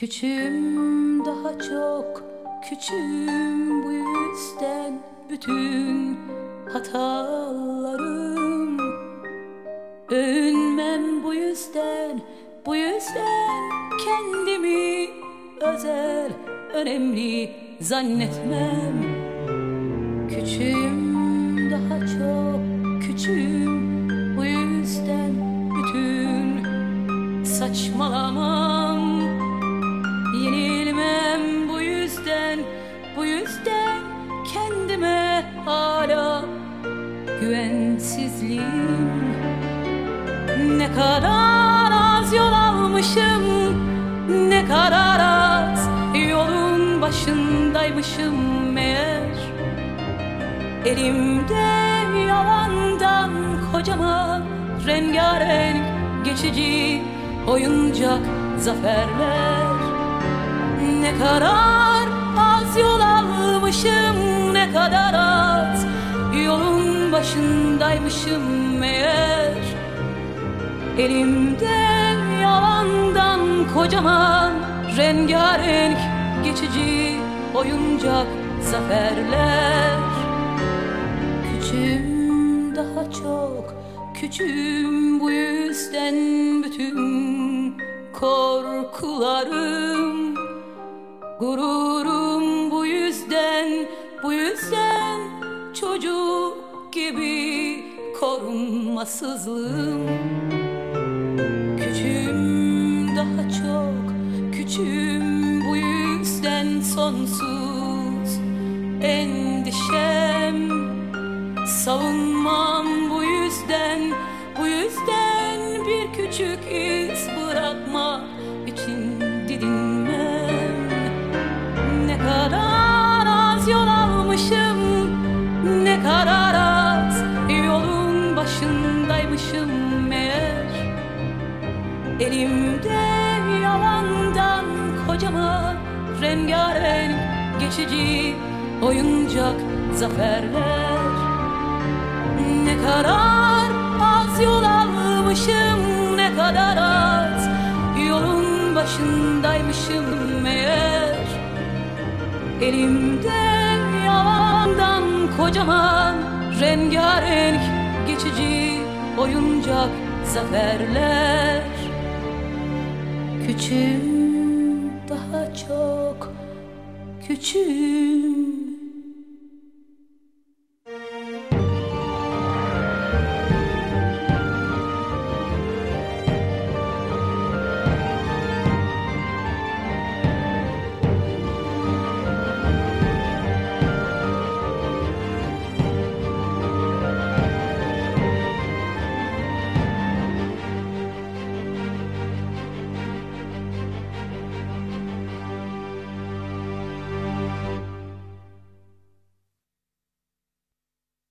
Küçüğüm daha çok küçüğüm bu yüzden bütün hatalarım. Övünmem bu yüzden bu yüzden kendimi özel önemli zannetmem. Küçüğüm daha çok küçüğüm bu yüzden bütün saçmalamam hala güvensizliğim. Ne kadar az yol almışım ne kadar az yolun başındaymışım meğer. Elimde yalandan kocaman rengarenk geçici oyuncak zaferler. Ne kadar başındaymışım meğer. Elimde yalandan kocaman rengarenk geçici oyuncak zaferler. Küçüğüm daha çok küçüğüm bu yüzden bütün korkularım Gururum korunmasızlığım. Küçüğüm daha çok küçüğüm bu yüzden sonsuz. Endişem Savunmam bu yüzden bu yüzden bir küçük iz bırakma Elimde yalandan kocaman rengarenk geçici oyuncak zaferler. Ne kadar az yol almışım ne kadar az yolun başındaymışım meğer. Elimde yalandan kocaman rengarenk geçici oyuncak zaferler Küçüğüm daha çok küçüğüm